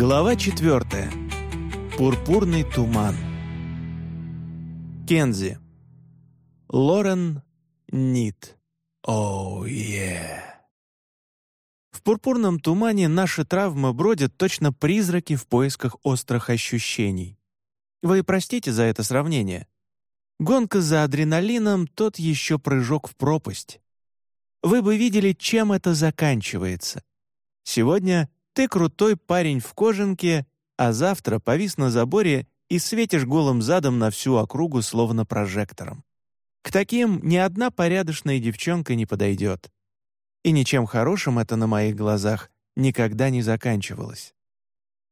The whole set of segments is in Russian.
Глава четвертая. Пурпурный туман. Кензи. Лорен Нит. Оу, oh, yeah. В пурпурном тумане наши травмы бродят точно призраки в поисках острых ощущений. Вы простите за это сравнение. Гонка за адреналином — тот еще прыжок в пропасть. Вы бы видели, чем это заканчивается. Сегодня ты крутой парень в кожанке, а завтра повис на заборе и светишь голым задом на всю округу словно прожектором. К таким ни одна порядочная девчонка не подойдет. И ничем хорошим это на моих глазах никогда не заканчивалось.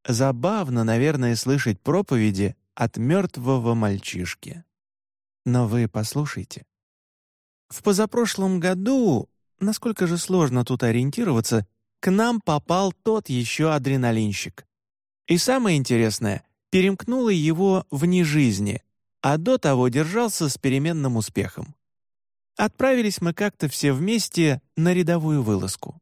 Забавно, наверное, слышать проповеди от мертвого мальчишки. Но вы послушайте. В позапрошлом году, насколько же сложно тут ориентироваться, к нам попал тот еще адреналинщик. И самое интересное, перемкнуло его вне жизни, а до того держался с переменным успехом. Отправились мы как-то все вместе на рядовую вылазку.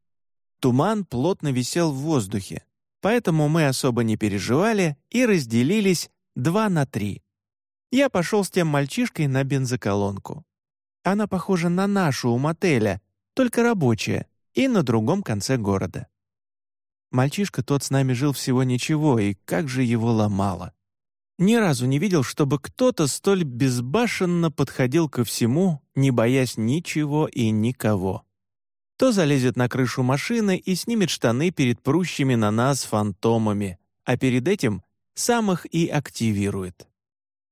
Туман плотно висел в воздухе, поэтому мы особо не переживали и разделились два на три. Я пошел с тем мальчишкой на бензоколонку. Она похожа на нашу у мотеля, только рабочая, и на другом конце города. Мальчишка тот с нами жил всего ничего, и как же его ломало. Ни разу не видел, чтобы кто-то столь безбашенно подходил ко всему, не боясь ничего и никого. То залезет на крышу машины и снимет штаны перед прущими на нас фантомами, а перед этим сам их и активирует.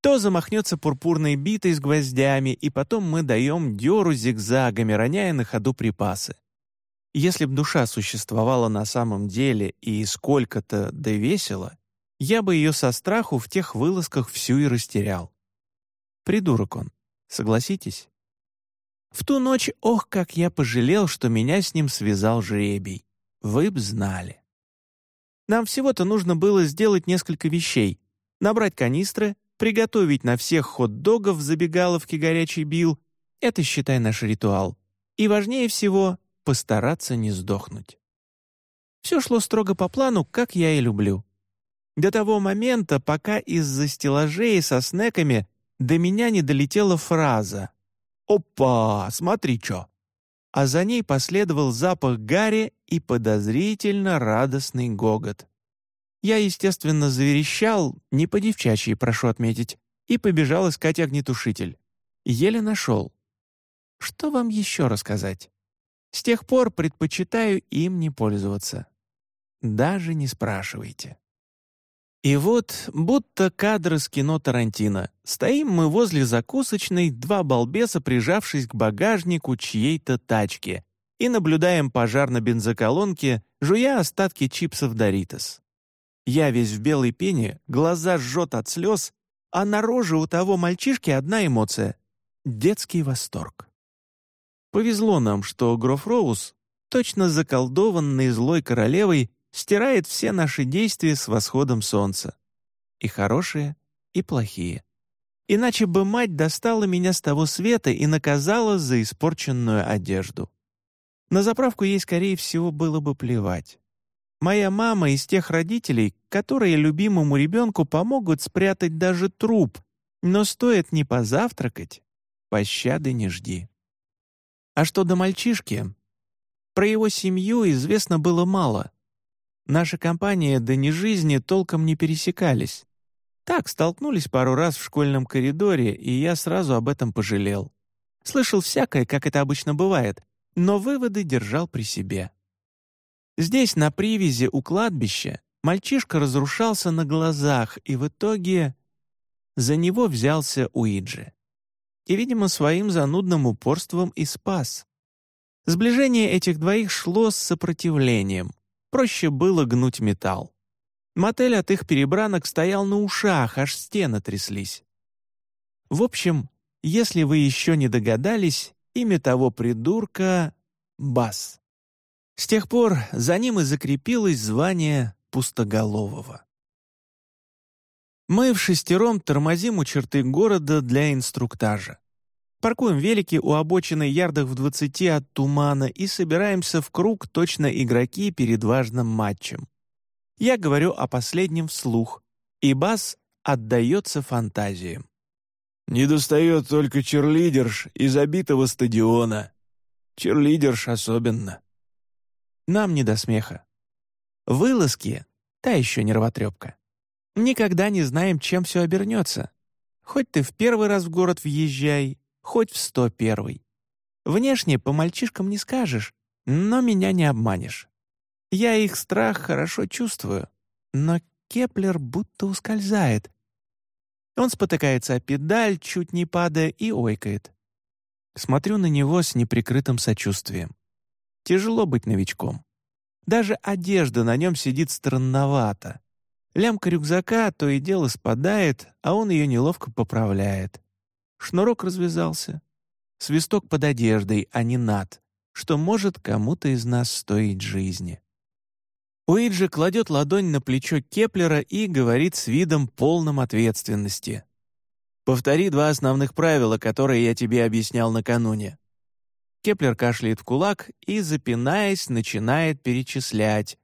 То замахнется пурпурной битой с гвоздями, и потом мы даем дёру зигзагами, роняя на ходу припасы. Если б душа существовала на самом деле и сколько-то да весело, я бы ее со страху в тех вылазках всю и растерял. Придурок он, согласитесь? В ту ночь, ох, как я пожалел, что меня с ним связал жребий. Вы б знали. Нам всего-то нужно было сделать несколько вещей. Набрать канистры, приготовить на всех хот-догов в забегаловке горячий бил. Это, считай, наш ритуал. И важнее всего — постараться не сдохнуть. Все шло строго по плану, как я и люблю. До того момента, пока из-за стеллажей со снеками до меня не долетела фраза «Опа, смотри чё!» А за ней последовал запах гари и подозрительно радостный гогот. Я, естественно, заверещал, не по-девчачьи, прошу отметить, и побежал искать огнетушитель. Еле нашел. Что вам еще рассказать? С тех пор предпочитаю им не пользоваться. Даже не спрашивайте. И вот, будто кадр из кино Тарантино, стоим мы возле закусочной, два балбеса, прижавшись к багажнику чьей-то тачки, и наблюдаем пожар на бензоколонке, жуя остатки чипсов «Доритос». Я весь в белой пене, глаза жжет от слез, а на роже у того мальчишки одна эмоция — детский восторг. Повезло нам, что Гроф Роуз, точно заколдованный злой королевой, стирает все наши действия с восходом солнца. И хорошие, и плохие. Иначе бы мать достала меня с того света и наказала за испорченную одежду. На заправку ей, скорее всего, было бы плевать. Моя мама из тех родителей, которые любимому ребенку помогут спрятать даже труп, но стоит не позавтракать, пощады не жди. А что до мальчишки? Про его семью известно было мало. Наша компания до жизни толком не пересекались. Так, столкнулись пару раз в школьном коридоре, и я сразу об этом пожалел. Слышал всякое, как это обычно бывает, но выводы держал при себе. Здесь, на привязи у кладбища, мальчишка разрушался на глазах, и в итоге за него взялся Уиджи. И, видимо, своим занудным упорством и спас. Сближение этих двоих шло с сопротивлением — Проще было гнуть металл. Мотель от их перебранок стоял на ушах, аж стены тряслись. В общем, если вы еще не догадались, имя того придурка — Бас. С тех пор за ним и закрепилось звание пустоголового. Мы в шестером тормозим у черты города для инструктажа. Паркуем велики у обочины ярдах в двадцати от тумана и собираемся в круг точно игроки перед важным матчем. Я говорю о последнем вслух, и бас отдается фантазиям. Не достает только черлидерш из обитого стадиона. Черлидерш особенно. Нам не до смеха. Вылазки — та еще нервотрепка. Никогда не знаем, чем все обернется. Хоть ты в первый раз в город въезжай, хоть в сто первый. Внешне по мальчишкам не скажешь, но меня не обманешь. Я их страх хорошо чувствую, но Кеплер будто ускользает. Он спотыкается о педаль, чуть не падая, и ойкает. Смотрю на него с неприкрытым сочувствием. Тяжело быть новичком. Даже одежда на нем сидит странновато. Лямка рюкзака то и дело спадает, а он ее неловко поправляет. Шнурок развязался. Свисток под одеждой, а не над, что может кому-то из нас стоить жизни. Уиджи кладет ладонь на плечо Кеплера и говорит с видом полным ответственности. «Повтори два основных правила, которые я тебе объяснял накануне». Кеплер кашляет в кулак и, запинаясь, начинает перечислять.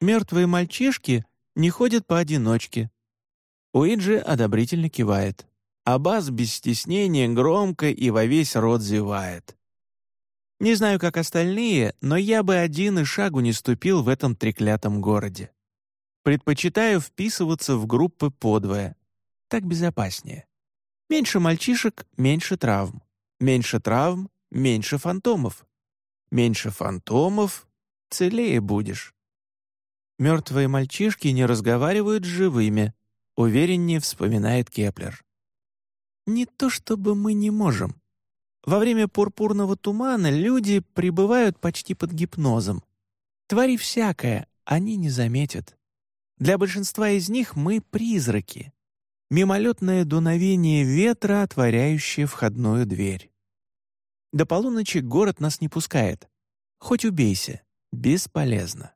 «Мертвые мальчишки не ходят поодиночке». Уиджи одобрительно кивает, а Бас без стеснения громко и во весь рот зевает. Не знаю, как остальные, но я бы один и шагу не ступил в этом треклятом городе. Предпочитаю вписываться в группы по двое. Так безопаснее. Меньше мальчишек — меньше травм. Меньше травм — меньше фантомов. Меньше фантомов — целее будешь. Мертвые мальчишки не разговаривают с живыми, увереннее вспоминает Кеплер. Не то чтобы мы не можем. Во время пурпурного тумана люди пребывают почти под гипнозом. Твори всякое, они не заметят. Для большинства из них мы призраки. Мимолетное дуновение ветра, отворяющее входную дверь. До полуночи город нас не пускает. Хоть убейся, бесполезно.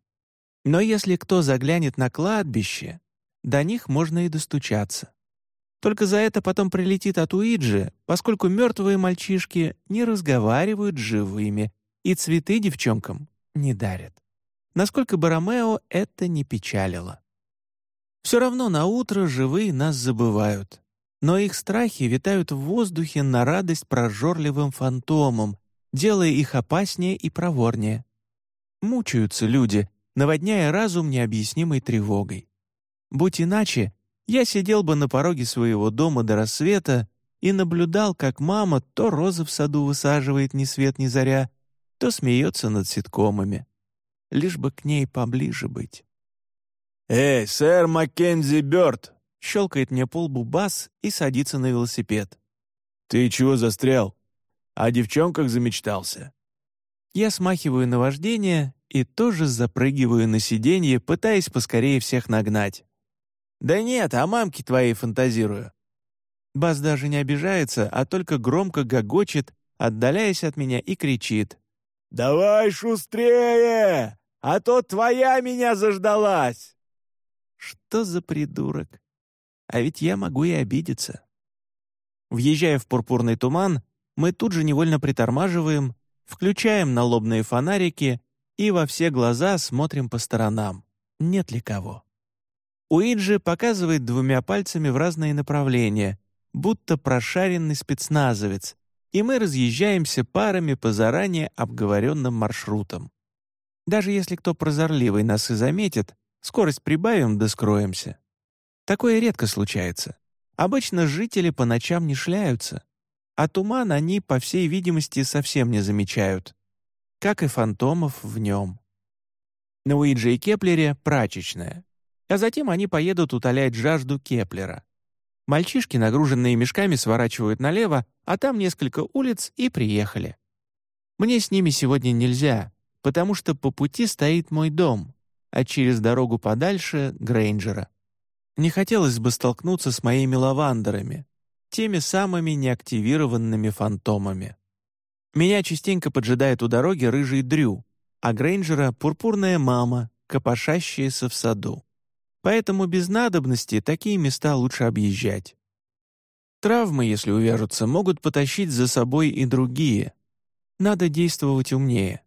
Но если кто заглянет на кладбище, до них можно и достучаться. Только за это потом прилетит от Уиджи, поскольку мертвые мальчишки не разговаривают с живыми и цветы девчонкам не дарят. Насколько бы Ромео это не печалило. Все равно на утро живые нас забывают, но их страхи витают в воздухе на радость прожорливым фантомам, делая их опаснее и проворнее. Мучаются люди, наводняя разум необъяснимой тревогой. Будь иначе, я сидел бы на пороге своего дома до рассвета и наблюдал, как мама то розы в саду высаживает ни свет ни заря, то смеется над ситкомами. Лишь бы к ней поближе быть. «Эй, сэр Маккензи Бёрд!» — щелкает мне полбу бас и садится на велосипед. «Ты чего застрял? О девчонках замечтался?» Я смахиваю на вождение и тоже запрыгиваю на сиденье, пытаясь поскорее всех нагнать. «Да нет, о мамке твоей фантазирую». Бас даже не обижается, а только громко гогочет, отдаляясь от меня и кричит. «Давай шустрее, а то твоя меня заждалась!» Что за придурок? А ведь я могу и обидеться. Въезжая в пурпурный туман, мы тут же невольно притормаживаем, включаем налобные фонарики и во все глаза смотрим по сторонам. Нет ли кого? Уиджи показывает двумя пальцами в разные направления, будто прошаренный спецназовец, и мы разъезжаемся парами по заранее обговоренным маршрутам. Даже если кто прозорливый нас и заметит, скорость прибавим да скроемся. Такое редко случается. Обычно жители по ночам не шляются, а туман они, по всей видимости, совсем не замечают, как и фантомов в нем. На Уиджи и Кеплере прачечная, а затем они поедут утолять жажду Кеплера. Мальчишки, нагруженные мешками, сворачивают налево, а там несколько улиц и приехали. Мне с ними сегодня нельзя, потому что по пути стоит мой дом, а через дорогу подальше — Грейнджера. Не хотелось бы столкнуться с моими лавандерами, теми самыми неактивированными фантомами. Меня частенько поджидает у дороги рыжий Дрю, а Грейнджера — пурпурная мама, копошащаяся в саду. Поэтому без надобности такие места лучше объезжать. Травмы, если увяжутся, могут потащить за собой и другие. Надо действовать умнее.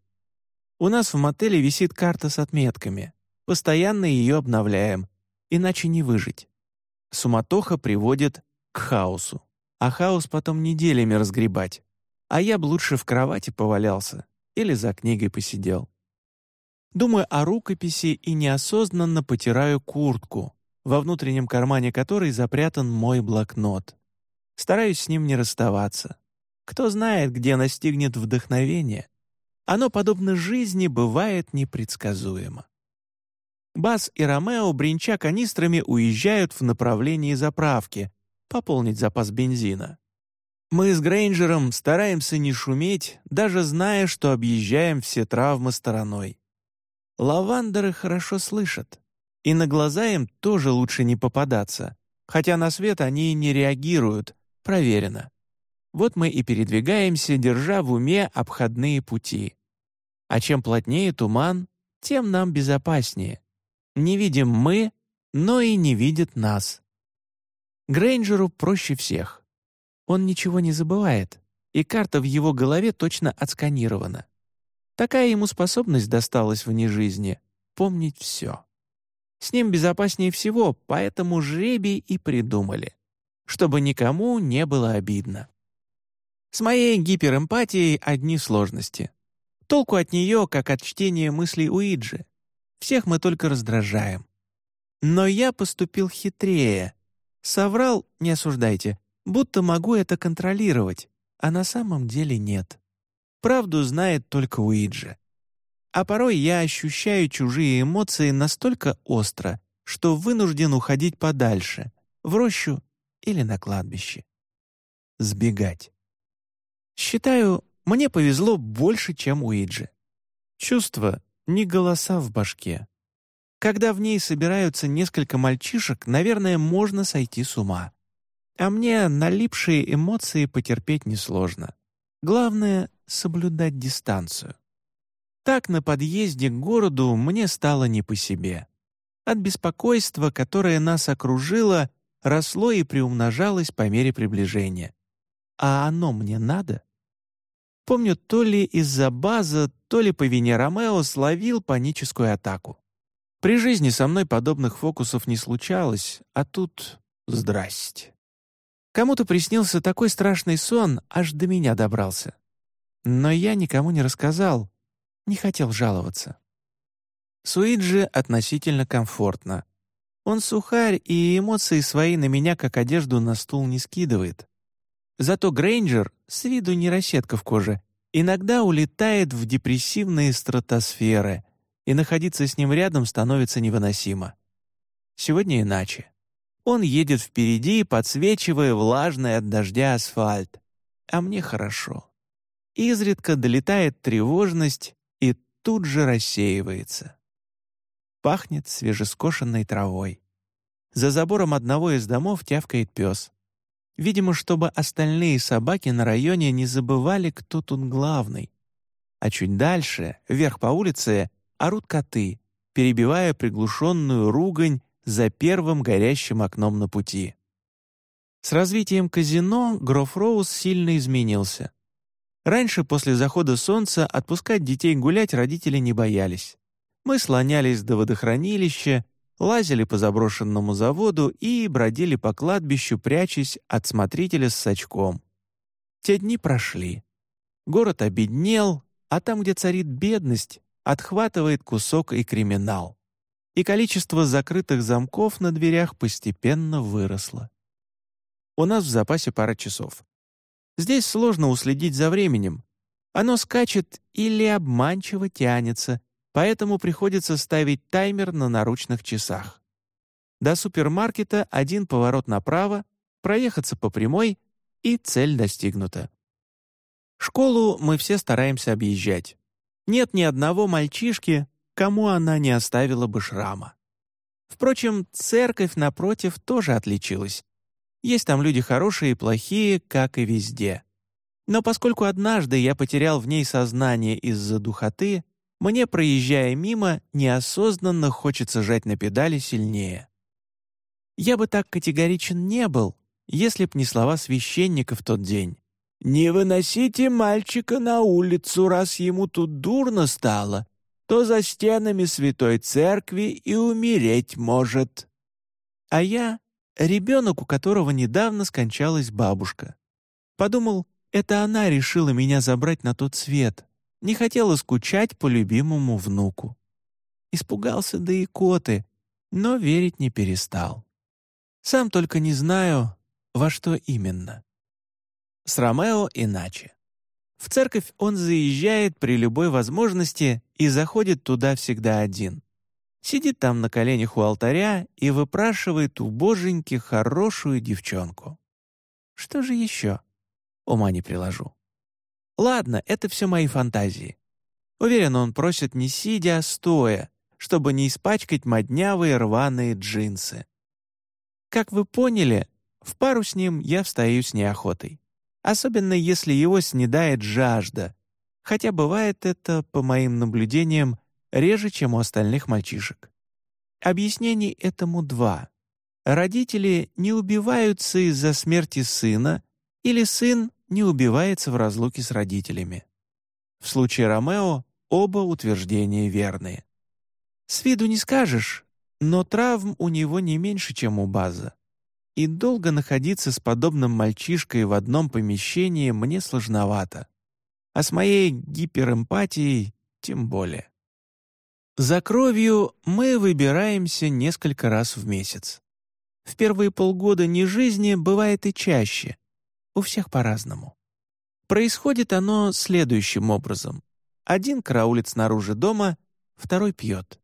У нас в мотеле висит карта с отметками. Постоянно ее обновляем, иначе не выжить. Суматоха приводит к хаосу, а хаос потом неделями разгребать. А я б лучше в кровати повалялся или за книгой посидел. Думаю о рукописи и неосознанно потираю куртку, во внутреннем кармане которой запрятан мой блокнот. Стараюсь с ним не расставаться. Кто знает, где настигнет вдохновение. Оно, подобно жизни, бывает непредсказуемо. Бас и Ромео, бренча канистрами, уезжают в направлении заправки, пополнить запас бензина. Мы с Грейнджером стараемся не шуметь, даже зная, что объезжаем все травмы стороной. Лавандеры хорошо слышат, и на глаза им тоже лучше не попадаться, хотя на свет они не реагируют, проверено. Вот мы и передвигаемся, держа в уме обходные пути. А чем плотнее туман, тем нам безопаснее. Не видим мы, но и не видит нас. Грейнджеру проще всех. Он ничего не забывает, и карта в его голове точно отсканирована. Такая ему способность досталась вне жизни — помнить все. С ним безопаснее всего, поэтому жребий и придумали, чтобы никому не было обидно. С моей гиперэмпатией одни сложности. Толку от нее, как от чтения мыслей Уиджи. Всех мы только раздражаем. Но я поступил хитрее. Соврал, не осуждайте, будто могу это контролировать, а на самом деле нет. Правду знает только Уиджи. А порой я ощущаю чужие эмоции настолько остро, что вынужден уходить подальше, в рощу или на кладбище. Сбегать. Считаю, мне повезло больше, чем Уиджи. Чувство не голоса в башке. Когда в ней собираются несколько мальчишек, наверное, можно сойти с ума. А мне налипшие эмоции потерпеть несложно. Главное — соблюдать дистанцию. Так на подъезде к городу мне стало не по себе. От беспокойства, которое нас окружило, росло и приумножалось по мере приближения. А оно мне надо? Помню, то ли из-за база, то ли по вине Ромео словил паническую атаку. При жизни со мной подобных фокусов не случалось, а тут — здрасте. Кому-то приснился такой страшный сон, аж до меня добрался. Но я никому не рассказал, не хотел жаловаться. Суиджи относительно комфортно. Он сухарь и эмоции свои на меня, как одежду, на стул не скидывает. Зато Грейнджер, с виду не расщетка в коже, иногда улетает в депрессивные стратосферы, и находиться с ним рядом становится невыносимо. Сегодня иначе. Он едет впереди, подсвечивая влажный от дождя асфальт. А мне хорошо. Изредка долетает тревожность и тут же рассеивается. Пахнет свежескошенной травой. За забором одного из домов тявкает пес. Видимо, чтобы остальные собаки на районе не забывали, кто тут главный. А чуть дальше, вверх по улице, орут коты, перебивая приглушенную ругань за первым горящим окном на пути. С развитием казино Гроф Роуз сильно изменился. Раньше, после захода солнца, отпускать детей гулять родители не боялись. Мы слонялись до водохранилища, лазили по заброшенному заводу и бродили по кладбищу, прячась от смотрителя с сачком. Те дни прошли. Город обеднел, а там, где царит бедность, отхватывает кусок и криминал. И количество закрытых замков на дверях постепенно выросло. У нас в запасе пара часов. Здесь сложно уследить за временем. Оно скачет или обманчиво тянется, поэтому приходится ставить таймер на наручных часах. До супермаркета один поворот направо, проехаться по прямой, и цель достигнута. Школу мы все стараемся объезжать. Нет ни одного мальчишки, кому она не оставила бы шрама. Впрочем, церковь, напротив, тоже отличилась. Есть там люди хорошие и плохие, как и везде. Но поскольку однажды я потерял в ней сознание из-за духоты, мне, проезжая мимо, неосознанно хочется жать на педали сильнее. Я бы так категоричен не был, если б не слова священника в тот день. «Не выносите мальчика на улицу, раз ему тут дурно стало. То за стенами святой церкви и умереть может». А я — ребенок, у которого недавно скончалась бабушка. Подумал, это она решила меня забрать на тот свет, не хотела скучать по любимому внуку. Испугался да и коты, но верить не перестал. Сам только не знаю, во что именно. С Ромео иначе. В церковь он заезжает при любой возможности и заходит туда всегда один. Сидит там на коленях у алтаря и выпрашивает у боженьки хорошую девчонку. Что же еще? Ума не приложу. Ладно, это все мои фантазии. Уверен, он просит не сидя, а стоя, чтобы не испачкать моднявые рваные джинсы. Как вы поняли, в пару с ним я встаю с неохотой. Особенно если его снедает жажда, хотя бывает это, по моим наблюдениям, реже, чем у остальных мальчишек. Объяснений этому два. Родители не убиваются из-за смерти сына, или сын не убивается в разлуке с родителями. В случае Ромео оба утверждения верные. С виду не скажешь, но травм у него не меньше, чем у База. И долго находиться с подобным мальчишкой в одном помещении мне сложновато. А с моей гиперэмпатией тем более. За кровью мы выбираемся несколько раз в месяц. В первые полгода не жизни бывает и чаще. У всех по-разному. Происходит оно следующим образом. Один караулит снаружи дома, второй пьет.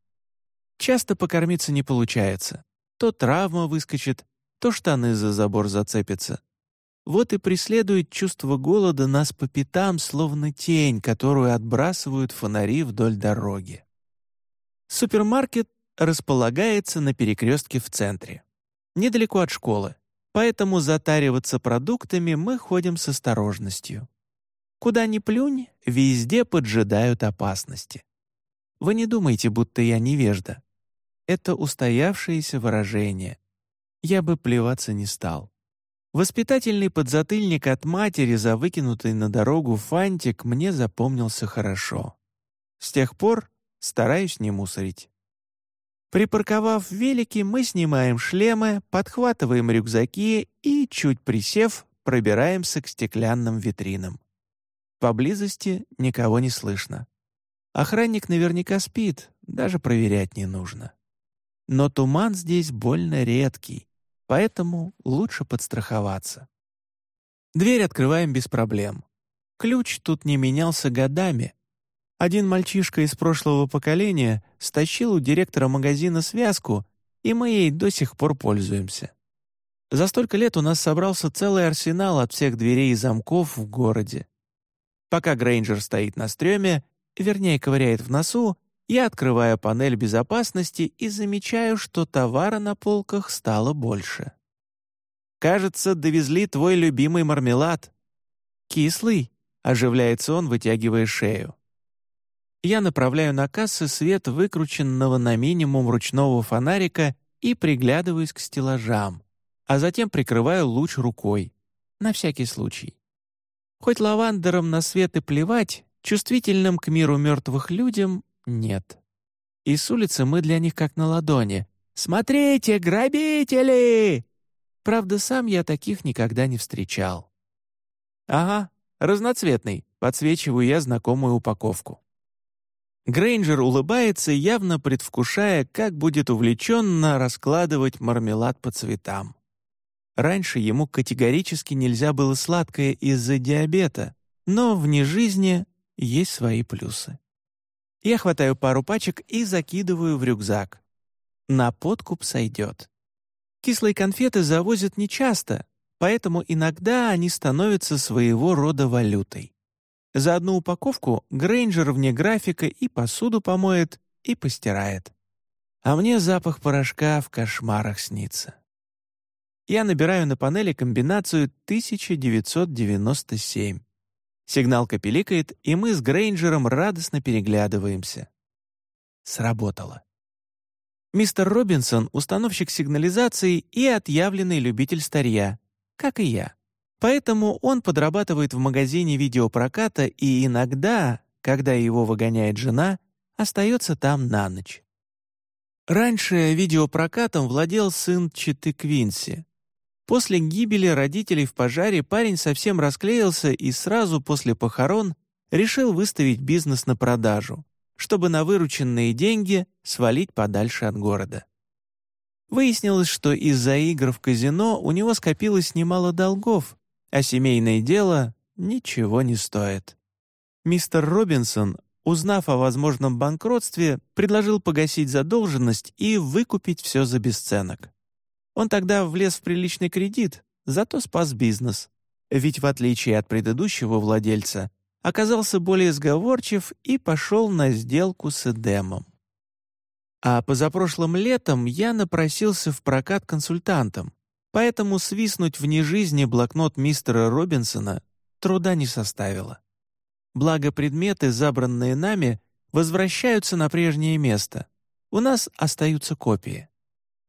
Часто покормиться не получается. То травма выскочит, то штаны за забор зацепятся. Вот и преследует чувство голода нас по пятам, словно тень, которую отбрасывают фонари вдоль дороги. Супермаркет располагается на перекрестке в центре, недалеко от школы, поэтому затариваться продуктами мы ходим с осторожностью. Куда ни плюнь, везде поджидают опасности. Вы не думайте, будто я невежда. Это устоявшееся выражение. Я бы плеваться не стал. Воспитательный подзатыльник от матери за выкинутый на дорогу фантик мне запомнился хорошо. С тех пор стараюсь не мусорить. Припарковав велики, мы снимаем шлемы, подхватываем рюкзаки и, чуть присев, пробираемся к стеклянным витринам. Поблизости никого не слышно. Охранник наверняка спит, даже проверять не нужно. Но туман здесь больно редкий, поэтому лучше подстраховаться. Дверь открываем без проблем. Ключ тут не менялся годами. Один мальчишка из прошлого поколения стащил у директора магазина связку, и мы ей до сих пор пользуемся. За столько лет у нас собрался целый арсенал от всех дверей и замков в городе. Пока Грейнджер стоит на стреме, вернее, ковыряет в носу, я открываю панель безопасности и замечаю, что товара на полках стало больше. «Кажется, довезли твой любимый мармелад». «Кислый?» — оживляется он, вытягивая шею. Я направляю на кассы свет выкрученного на минимум ручного фонарика и приглядываюсь к стеллажам, а затем прикрываю луч рукой, на всякий случай. Хоть лавандерам на свет и плевать, чувствительным к миру мертвых людям нет. И с улицы мы для них как на ладони. «Смотрите, грабители!» Правда, сам я таких никогда не встречал. «Ага, разноцветный», — подсвечиваю я знакомую упаковку. Грейнджер улыбается, явно предвкушая, как будет увлеченно раскладывать мармелад по цветам. Раньше ему категорически нельзя было сладкое из-за диабета, но вне жизни есть свои плюсы. Я хватаю пару пачек и закидываю в рюкзак. На подкуп сойдет. Кислые конфеты завозят нечасто, поэтому иногда они становятся своего рода валютой. За одну упаковку Грейнджер вне графика и посуду помоет, и постирает. А мне запах порошка в кошмарах снится. Я набираю на панели комбинацию 1997. Сигналка пиликает, и мы с Грейнджером радостно переглядываемся. Сработало. Мистер Робинсон — установщик сигнализации и отъявленный любитель старья, как и я. Поэтому он подрабатывает в магазине видеопроката и иногда, когда его выгоняет жена, остается там на ночь. Раньше видеопрокатом владел сын Читы Квинси. После гибели родителей в пожаре парень совсем расклеился и сразу после похорон решил выставить бизнес на продажу, чтобы на вырученные деньги свалить подальше от города. Выяснилось, что из-за игр в казино у него скопилось немало долгов, а семейное дело ничего не стоит. Мистер Робинсон, узнав о возможном банкротстве, предложил погасить задолженность и выкупить все за бесценок. Он тогда влез в приличный кредит, зато спас бизнес. Ведь в отличие от предыдущего владельца, оказался более сговорчив и пошел на сделку с Эдемом. А позапрошлым летом я напросился в прокат консультантом, поэтому свистнуть вне жизни блокнот мистера Робинсона труда не составило. Благо предметы, забранные нами, возвращаются на прежнее место. У нас остаются копии.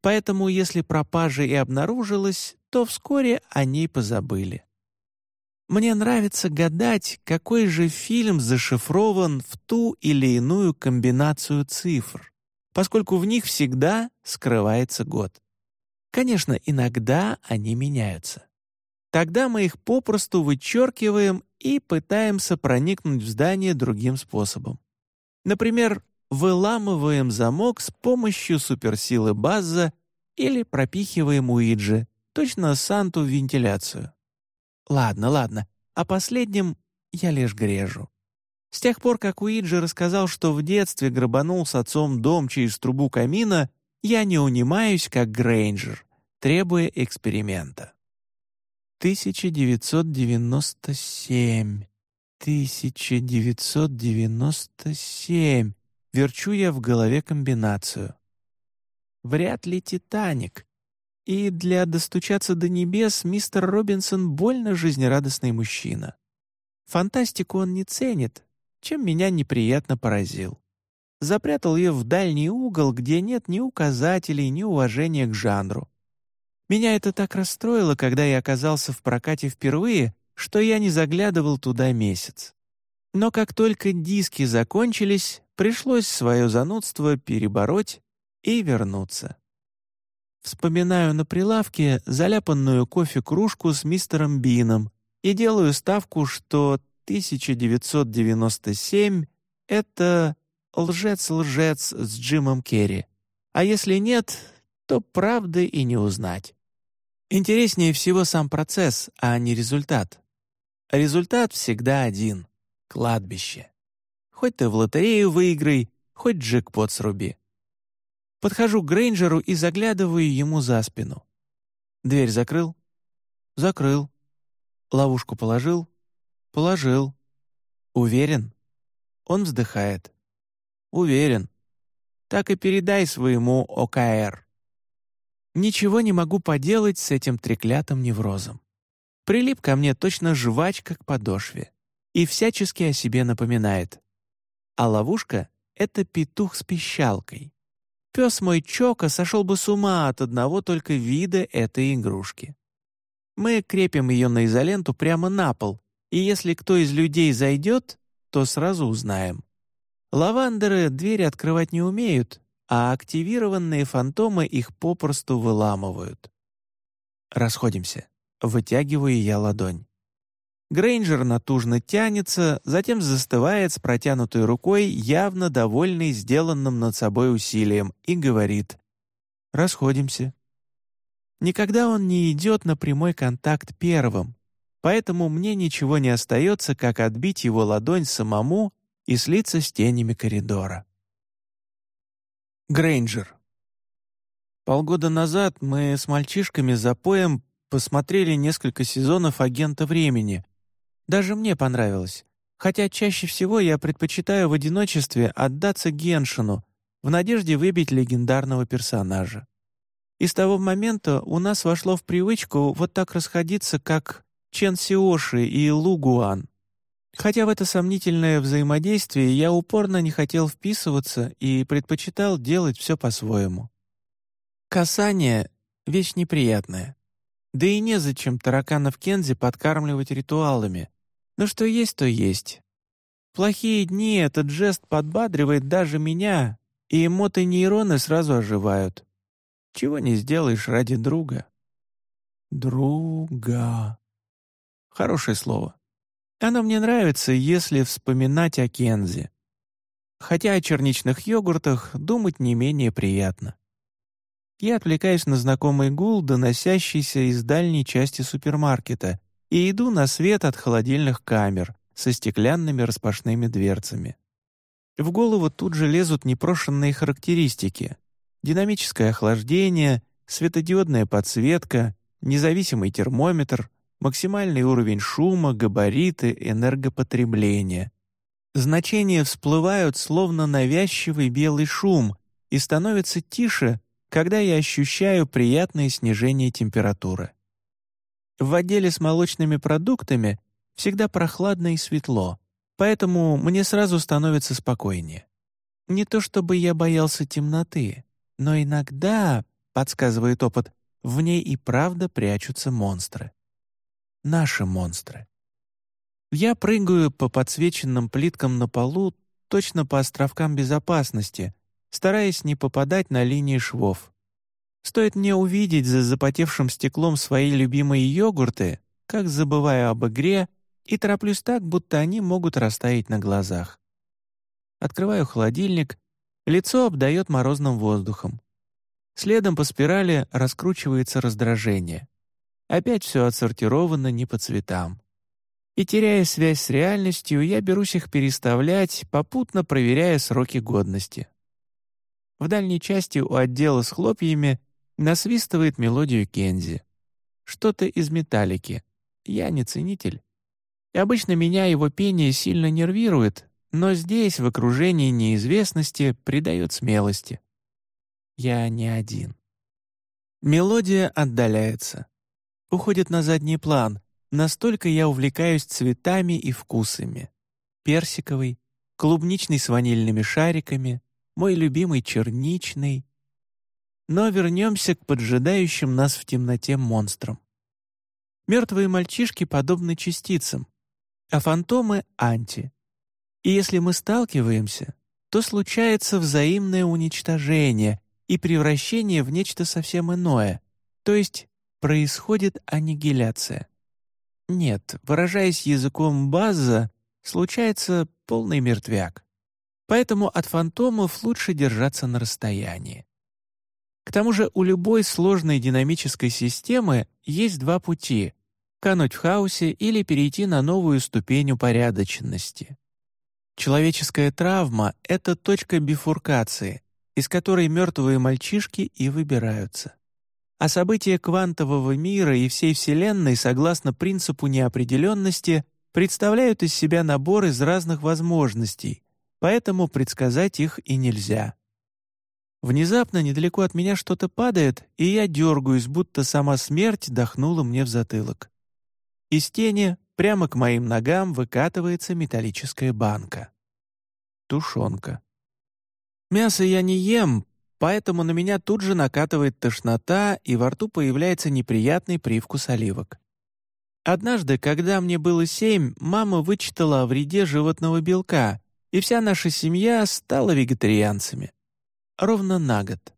Поэтому, если пропажа и обнаружилась, то вскоре о ней позабыли. Мне нравится гадать, какой же фильм зашифрован в ту или иную комбинацию цифр, поскольку в них всегда скрывается год. Конечно, иногда они меняются. Тогда мы их попросту вычеркиваем и пытаемся проникнуть в здание другим способом. Например, выламываем замок с помощью суперсилы Базза или пропихиваем Уиджи, точно Санту в вентиляцию. Ладно, ладно, о последнем я лишь грежу. С тех пор, как Уиджи рассказал, что в детстве грабанул с отцом дом через трубу камина, я не унимаюсь, как Грейнджер, требуя эксперимента. 1997. 1997. Верчу я в голове комбинацию. Вряд ли «Титаник». И для достучаться до небес мистер Робинсон больно жизнерадостный мужчина. Фантастику он не ценит, чем меня неприятно поразил. Запрятал ее в дальний угол, где нет ни указателей, ни уважения к жанру. Меня это так расстроило, когда я оказался в прокате впервые, что я не заглядывал туда месяц. Но как только диски закончились, пришлось свое занудство перебороть и вернуться. Вспоминаю на прилавке заляпанную кофе-кружку с мистером Бином и делаю ставку, что 1997 — это лжец-лжец с Джимом Керри. А если нет, то правды и не узнать. Интереснее всего сам процесс, а не результат. Результат всегда один — кладбище. Хоть ты в лотерею выиграй, хоть джекпот сруби. Подхожу к Грейнджеру и заглядываю ему за спину. Дверь закрыл? Закрыл. Ловушку положил? Положил. Уверен? Он вздыхает. Уверен. Так и передай своему ОКР. Ничего не могу поделать с этим треклятым неврозом. Прилип ко мне точно жвачка к подошве и всячески о себе напоминает. А ловушка — это петух с пищалкой. Пес мой Чока сошел бы с ума от одного только вида этой игрушки. Мы крепим ее на изоленту прямо на пол, и если кто из людей зайдет, то сразу узнаем. Лавандеры двери открывать не умеют, а активированные фантомы их попросту выламывают. Расходимся. Вытягиваю я ладонь. Грейнджер натужно тянется, затем застывает с протянутой рукой, явно довольный сделанным над собой усилием, и говорит «Расходимся». Никогда он не идет на прямой контакт первым, поэтому мне ничего не остается, как отбить его ладонь самому и слиться с тенями коридора. Грейнджер. Полгода назад мы с мальчишками за поем посмотрели несколько сезонов «Агента времени», даже мне понравилось. Хотя чаще всего я предпочитаю в одиночестве отдаться Геншину в надежде выбить легендарного персонажа. И с того момента у нас вошло в привычку вот так расходиться, как Чен Сиоши и Лу Гуан. Хотя в это сомнительное взаимодействие я упорно не хотел вписываться и предпочитал делать все по-своему. Касание — вещь неприятная. Да и незачем тараканов Кензи подкармливать ритуалами. Но что есть, то есть. плохие дни этот жест подбадривает даже меня, и эмоты-нейроны сразу оживают. Чего не сделаешь ради друга. Друга. Хорошее слово. Оно мне нравится, если вспоминать о Кензи. Хотя о черничных йогуртах думать не менее приятно. Я отвлекаюсь на знакомый гул, доносящийся из дальней части супермаркета, и иду на свет от холодильных камер со стеклянными распашными дверцами. В голову тут же лезут непрошенные характеристики. Динамическое охлаждение, светодиодная подсветка, независимый термометр, максимальный уровень шума, габариты, энергопотребления. Значения всплывают, словно навязчивый белый шум, и становятся тише, когда я ощущаю приятное снижение температуры. В отделе с молочными продуктами всегда прохладно и светло, поэтому мне сразу становится спокойнее. Не то чтобы я боялся темноты, но иногда, подсказывает опыт, в ней и правда прячутся монстры. Наши монстры. Я прыгаю по подсвеченным плиткам на полу точно по островкам безопасности, стараясь не попадать на линии швов. Стоит мне увидеть за запотевшим стеклом свои любимые йогурты, как забываю об игре и тороплюсь так, будто они могут растаять на глазах. Открываю холодильник, лицо обдает морозным воздухом. Следом по спирали раскручивается раздражение. Опять все отсортировано не по цветам. И теряя связь с реальностью, я берусь их переставлять, попутно проверяя сроки годности. В дальней части у отдела с хлопьями насвистывает мелодию Кензи. Что-то из металлики. Я не ценитель. И обычно меня его пение сильно нервирует, но здесь, в окружении неизвестности, придает смелости. Я не один. Мелодия отдаляется. Уходит на задний план. Настолько я увлекаюсь цветами и вкусами. Персиковый, клубничный с ванильными шариками, мой любимый черничный. Но вернемся к поджидающим нас в темноте монстрам. Мертвые мальчишки подобны частицам, а фантомы — анти. И если мы сталкиваемся, то случается взаимное уничтожение и превращение в нечто совсем иное, то есть происходит аннигиляция. Нет, выражаясь языком база, случается полный мертвяк. Поэтому от фантомов лучше держаться на расстоянии. К тому же у любой сложной динамической системы есть два пути кануть в хаосе или перейти на новую ступень упорядоченности. Человеческая травма — это точка бифуркации, из которой мертвые мальчишки и выбираются. А события квантового мира и всей Вселенной, согласно принципу неопределенности, представляют из себя набор из разных возможностей, поэтому предсказать их и нельзя. Внезапно недалеко от меня что-то падает, и я дергаюсь, будто сама смерть дохнула мне в затылок. Из тени прямо к моим ногам выкатывается металлическая банка. Тушенка. Мясо я не ем, поэтому на меня тут же накатывает тошнота, и во рту появляется неприятный привкус оливок. Однажды, когда мне было семь, мама вычитала о вреде животного белка, и вся наша семья стала вегетарианцами. Ровно на год.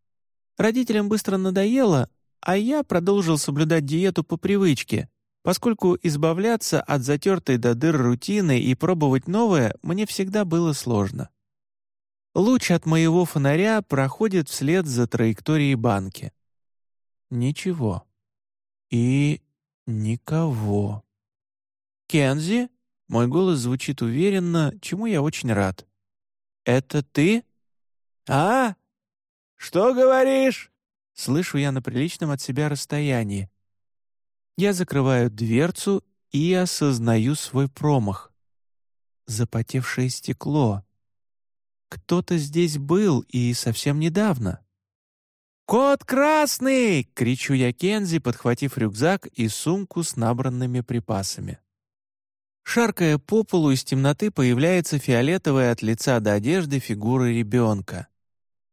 Родителям быстро надоело, а я продолжил соблюдать диету по привычке, поскольку избавляться от затертой до дыр рутины и пробовать новое мне всегда было сложно. Луч от моего фонаря проходит вслед за траекторией банки. Ничего. И никого. «Кензи?» — мой голос звучит уверенно, чему я очень рад. «Это ты?» «А? Что говоришь?» Слышу я на приличном от себя расстоянии, я закрываю дверцу и осознаю свой промах. Запотевшее стекло. Кто-то здесь был и совсем недавно. «Кот красный!» — кричу я Кензи, подхватив рюкзак и сумку с набранными припасами. Шаркая по полу из темноты появляется фиолетовая от лица до одежды фигура ребенка.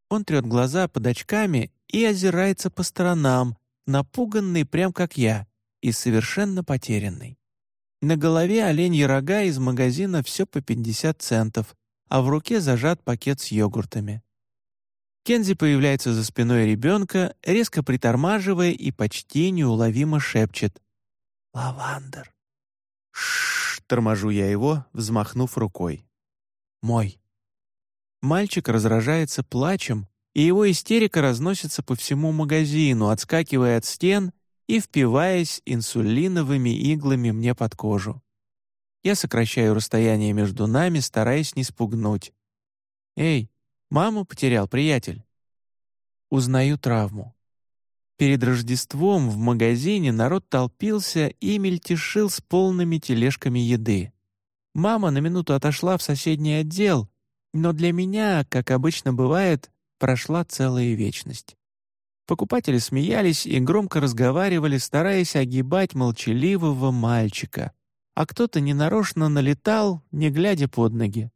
Он трет глаза под очками и озирается по сторонам, напуганный прям как я и совершенно потерянный. На голове оленьи рога из магазина все по 50 центов, а в руке зажат пакет с йогуртами. Кензи появляется за спиной ребенка, резко притормаживая и почти неуловимо шепчет. «Лавандер». «Шшш», — торможу я его, взмахнув рукой. «Мой». Мальчик разражается плачем, и его истерика разносится по всему магазину, отскакивая от стен и впиваясь инсулиновыми иглами мне под кожу. Я сокращаю расстояние между нами, стараясь не спугнуть. «Эй, маму потерял приятель». Узнаю травму. Перед Рождеством в магазине народ толпился и мельтешил с полными тележками еды. Мама на минуту отошла в соседний отдел, но для меня, как обычно бывает, прошла целая вечность. Покупатели смеялись и громко разговаривали, стараясь огибать молчаливого мальчика, а кто-то ненарочно налетал, не глядя под ноги.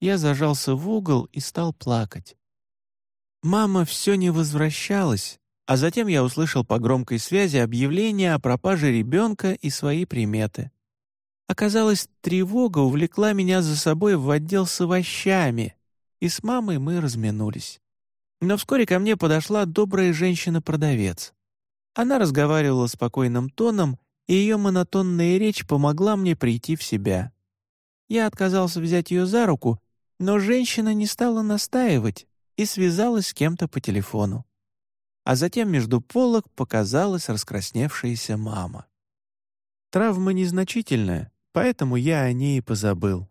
Я зажался в угол и стал плакать. Мама все не возвращалась, а затем я услышал по громкой связи объявление о пропаже ребенка и свои приметы. Оказалось, тревога увлекла меня за собой в отдел с овощами, и с мамой мы разминулись. Но вскоре ко мне подошла добрая женщина-продавец. Она разговаривала спокойным тоном, и ее монотонная речь помогла мне прийти в себя. Я отказался взять ее за руку, но женщина не стала настаивать и связалась с кем-то по телефону. А затем между полок показалась раскрасневшаяся мама. Травма незначительная, поэтому я о ней и позабыл.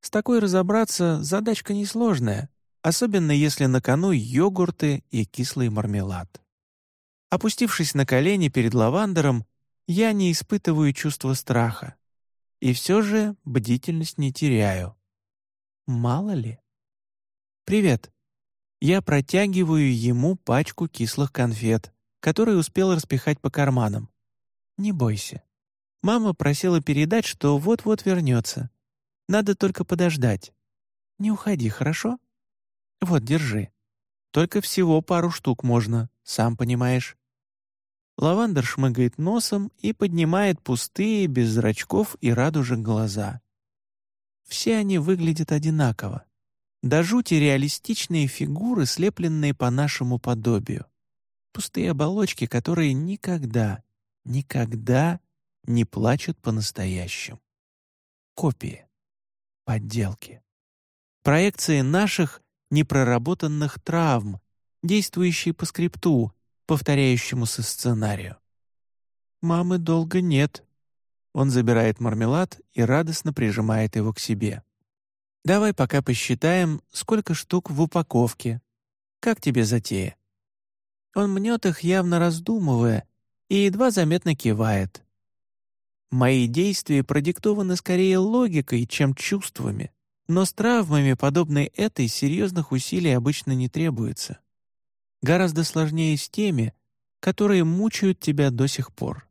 С такой разобраться задачка несложная, особенно если на кону йогурты и кислый мармелад. Опустившись на колени перед лавандером, я не испытываю чувства страха. И все же бдительность не теряю. Мало ли. «Привет». Я протягиваю ему пачку кислых конфет, которые успел распихать по карманам. «Не бойся. Мама просила передать, что вот-вот вернется. Надо только подождать. Не уходи, хорошо?» «Вот, держи. Только всего пару штук можно, сам понимаешь». Лавандер шмыгает носом и поднимает пустые, без зрачков и радужек глаза. Все они выглядят одинаково. До жути реалистичные фигуры, слепленные по нашему подобию. Пустые оболочки, которые никогда, никогда не плачут по-настоящему. Копии. Подделки. Проекции наших непроработанных травм, действующие по скрипту, повторяющемуся сценарию. «Мамы долго нет». Он забирает мармелад и радостно прижимает его к себе. «Давай пока посчитаем, сколько штук в упаковке. Как тебе затея?» Он мнет их, явно раздумывая, и едва заметно кивает. Мои действия продиктованы скорее логикой, чем чувствами. Но с травмами, подобной этой, серьезных усилий обычно не требуется. Гораздо сложнее с теми, которые мучают тебя до сих пор.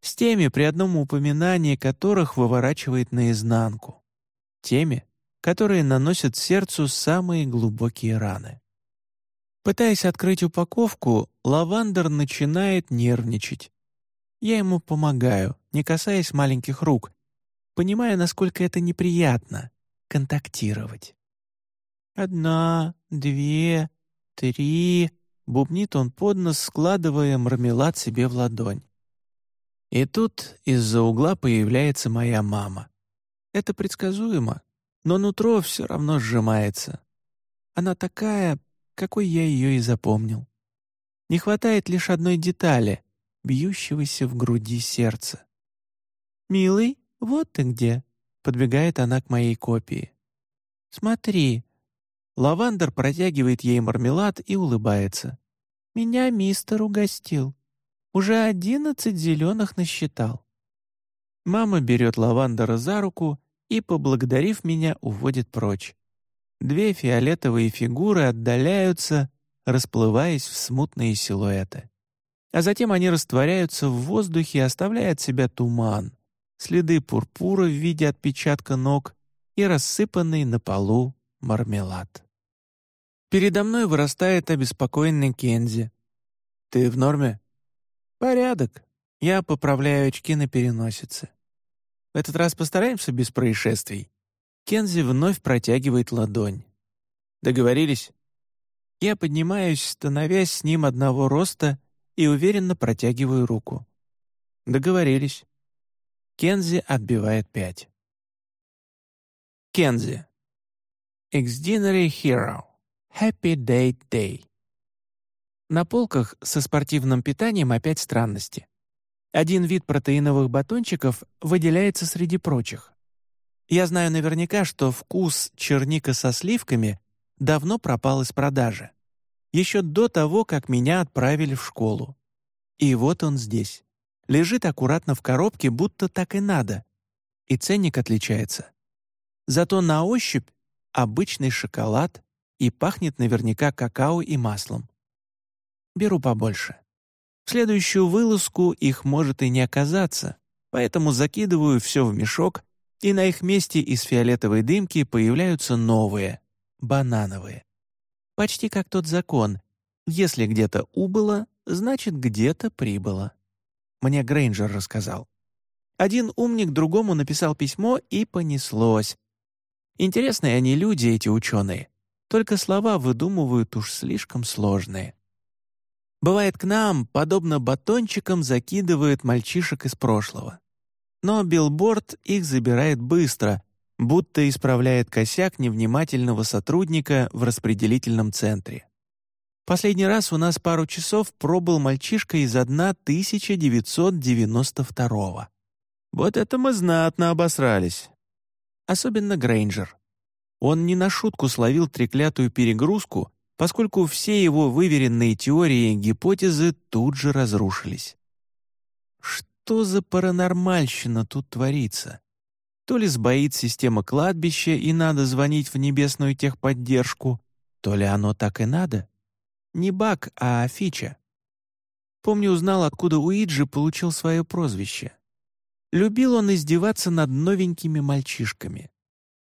С теми, при одном упоминании которых выворачивает наизнанку. Теми, которые наносят сердцу самые глубокие раны. Пытаясь открыть упаковку, лавандер начинает нервничать. Я ему помогаю, не касаясь маленьких рук, понимая, насколько это неприятно контактировать. «Одна, две, три...» — бубнит он под нос, складывая мармелад себе в ладонь. И тут из-за угла появляется моя мама. Это предсказуемо, но нутро все равно сжимается. Она такая, какой я ее и запомнил. Не хватает лишь одной детали, бьющегося в груди сердца. «Милый, вот ты где!» Подбегает она к моей копии. «Смотри». Лавандер протягивает ей мармелад и улыбается. «Меня мистер угостил. Уже одиннадцать зеленых насчитал». Мама берет Лавандера за руку и, поблагодарив меня, уводит прочь. Две фиолетовые фигуры отдаляются, расплываясь в смутные силуэты. А затем они растворяются в воздухе, оставляя от себя туман следы пурпура в виде отпечатка ног и рассыпанный на полу мармелад. Передо мной вырастает обеспокоенный Кензи. «Ты в норме?» «Порядок». Я поправляю очки на переносице. этот раз постараемся без происшествий». Кензи вновь протягивает ладонь. «Договорились?» Я поднимаюсь, становясь с ним одного роста и уверенно протягиваю руку. «Договорились». Кензи отбивает пять. Кензи. Exdinary Hero. Happy Date Day. На полках со спортивным питанием опять странности. Один вид протеиновых батончиков выделяется среди прочих. Я знаю наверняка, что вкус черника со сливками давно пропал из продажи. Еще до того, как меня отправили в школу. И вот он здесь. Лежит аккуратно в коробке, будто так и надо. И ценник отличается. Зато на ощупь обычный шоколад и пахнет наверняка какао и маслом. Беру побольше. В следующую вылазку их может и не оказаться, поэтому закидываю все в мешок, и на их месте из фиолетовой дымки появляются новые, банановые. Почти как тот закон. Если где-то убыло, значит, где-то прибыло. Мне Грейнджер рассказал. Один умник другому написал письмо, и понеслось. Интересные они люди, эти ученые. Только слова выдумывают уж слишком сложные. Бывает, к нам, подобно батончикам, закидывает мальчишек из прошлого. Но билборд их забирает быстро, будто исправляет косяк невнимательного сотрудника в распределительном центре. Последний раз у нас пару часов пробыл мальчишка из 1992 -го. Вот это мы знатно обосрались особенно Грейнджер. Он не на шутку словил треклятую перегрузку, поскольку все его выверенные теории и гипотезы тут же разрушились. Что за паранормальщина тут творится? То ли сбоит система кладбища и надо звонить в небесную техподдержку, то ли оно так и надо. Не баг, а фича. Помню, узнал, откуда Уиджи получил свое прозвище. Любил он издеваться над новенькими мальчишками.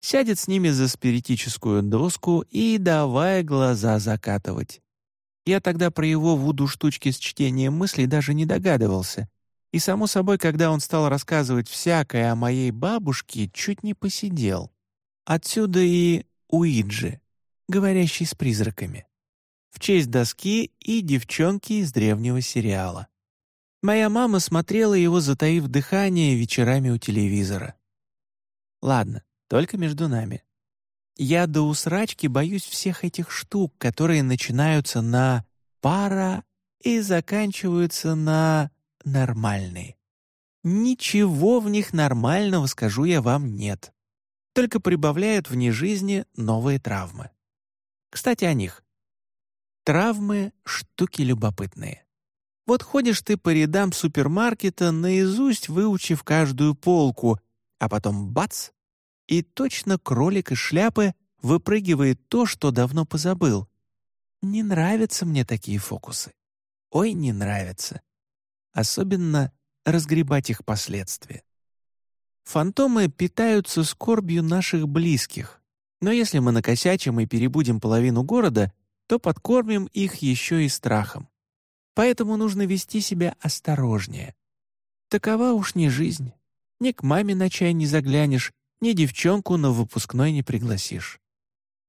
Сядет с ними за спиритическую доску и давай глаза закатывать. Я тогда про его вуду-штучки с чтением мыслей даже не догадывался. И, само собой, когда он стал рассказывать всякое о моей бабушке, чуть не посидел. Отсюда и Уиджи, говорящий с призраками. В честь доски и девчонки из древнего сериала. Моя мама смотрела его, затаив дыхание, вечерами у телевизора. Ладно, только между нами. Я до усрачки боюсь всех этих штук, которые начинаются на «пара» и заканчиваются на «нормальный». Ничего в них нормального, скажу я вам, нет. Только прибавляют вне жизни новые травмы. Кстати, о них. Травмы — штуки любопытные. Вот ходишь ты по рядам супермаркета, наизусть выучив каждую полку, а потом бац! И точно кролик из шляпы выпрыгивает то, что давно позабыл. Не нравятся мне такие фокусы. Ой, не нравятся. Особенно разгребать их последствия. Фантомы питаются скорбью наших близких, но если мы накосячим и перебудем половину города, то подкормим их еще и страхом. Поэтому нужно вести себя осторожнее. Такова уж не жизнь. Ни к маме на чай не заглянешь, ни девчонку на выпускной не пригласишь.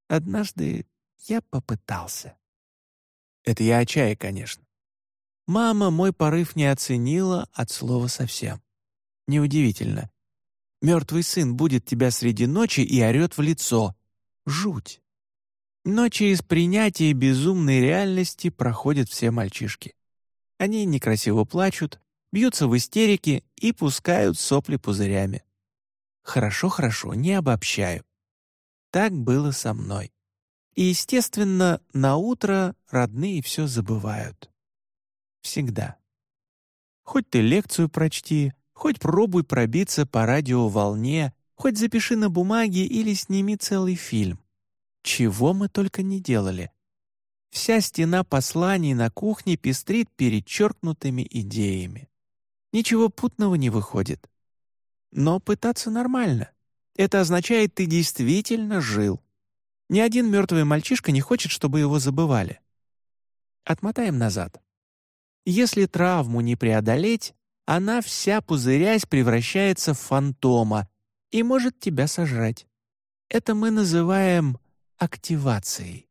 Однажды я попытался. Это я о чае, конечно. Мама мой порыв не оценила от слова совсем. Неудивительно. Мертвый сын будет тебя среди ночи и орет в лицо. Жуть. Но через принятие безумной реальности проходят все мальчишки. Они некрасиво плачут, бьются в истерике и пускают сопли пузырями. Хорошо, хорошо, не обобщаю. Так было со мной. И, естественно, на утро родные все забывают. Всегда. Хоть ты лекцию прочти, хоть пробуй пробиться по радиоволне, хоть запиши на бумаге или сними целый фильм. Чего мы только не делали, Вся стена посланий на кухне пестрит перечеркнутыми идеями. Ничего путного не выходит. Но пытаться нормально. Это означает, ты действительно жил. Ни один мертвый мальчишка не хочет, чтобы его забывали. Отмотаем назад. Если травму не преодолеть, она вся пузырясь превращается в фантома и может тебя сожрать. Это мы называем активацией.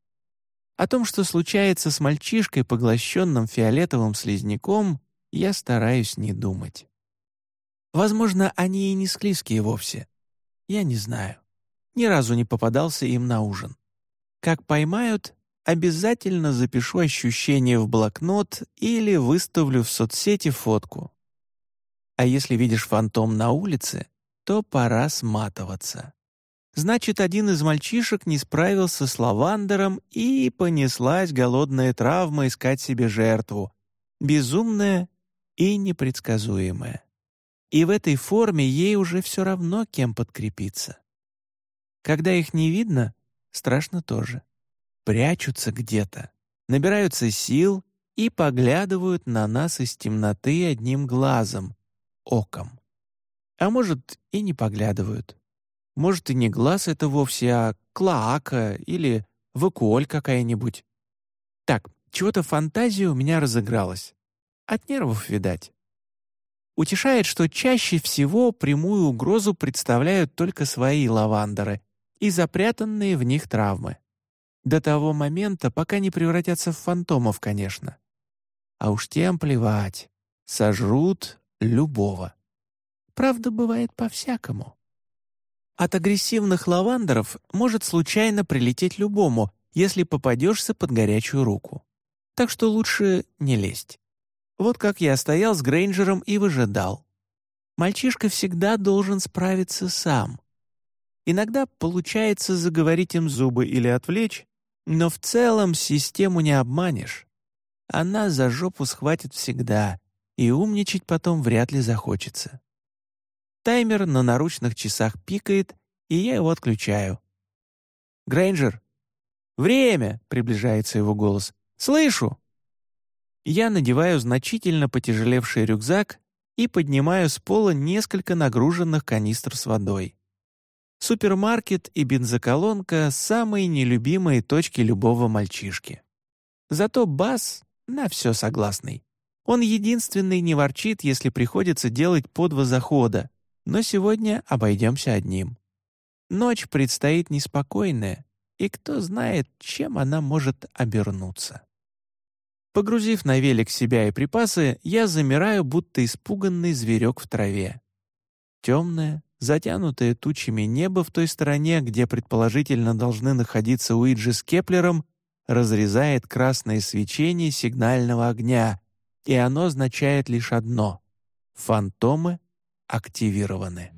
О том, что случается с мальчишкой, поглощенным фиолетовым слизняком, я стараюсь не думать. Возможно, они и не склизкие вовсе. Я не знаю. Ни разу не попадался им на ужин. Как поймают, обязательно запишу ощущения в блокнот или выставлю в соцсети фотку. А если видишь фантом на улице, то пора сматываться. Значит, один из мальчишек не справился с лавандером и понеслась голодная травма искать себе жертву. Безумная и непредсказуемая. И в этой форме ей уже все равно кем подкрепиться. Когда их не видно, страшно тоже. Прячутся где-то, набираются сил и поглядывают на нас из темноты одним глазом, оком. А может, и не поглядывают. Может, и не глаз это вовсе, а клоака или вакуоль какая-нибудь. Так, чего-то фантазия у меня разыгралась. От нервов, видать. Утешает, что чаще всего прямую угрозу представляют только свои лавандеры и запрятанные в них травмы. До того момента, пока не превратятся в фантомов, конечно. А уж тем плевать. Сожрут любого. Правда, бывает по-всякому. От агрессивных лавандеров может случайно прилететь любому, если попадешься под горячую руку. Так что лучше не лезть. Вот как я стоял с Грейнджером и выжидал. Мальчишка всегда должен справиться сам. Иногда получается заговорить им зубы или отвлечь, но в целом систему не обманешь. Она за жопу схватит всегда, и умничать потом вряд ли захочется. Таймер на наручных часах пикает, и я его отключаю. «Грейнджер!» «Время!» — приближается его голос. «Слышу!» Я надеваю значительно потяжелевший рюкзак и поднимаю с пола несколько нагруженных канистр с водой. Супермаркет и бензоколонка — самые нелюбимые точки любого мальчишки. Зато Бас на все согласный. Он единственный не ворчит, если приходится делать по два захода, но сегодня обойдемся одним. Ночь предстоит неспокойная, и кто знает, чем она может обернуться. Погрузив на велик себя и припасы, я замираю, будто испуганный зверек в траве. Темное, затянутое тучами небо в той стороне, где предположительно должны находиться Уиджи с Кеплером, разрезает красное свечение сигнального огня, и оно означает лишь одно — фантомы активированы.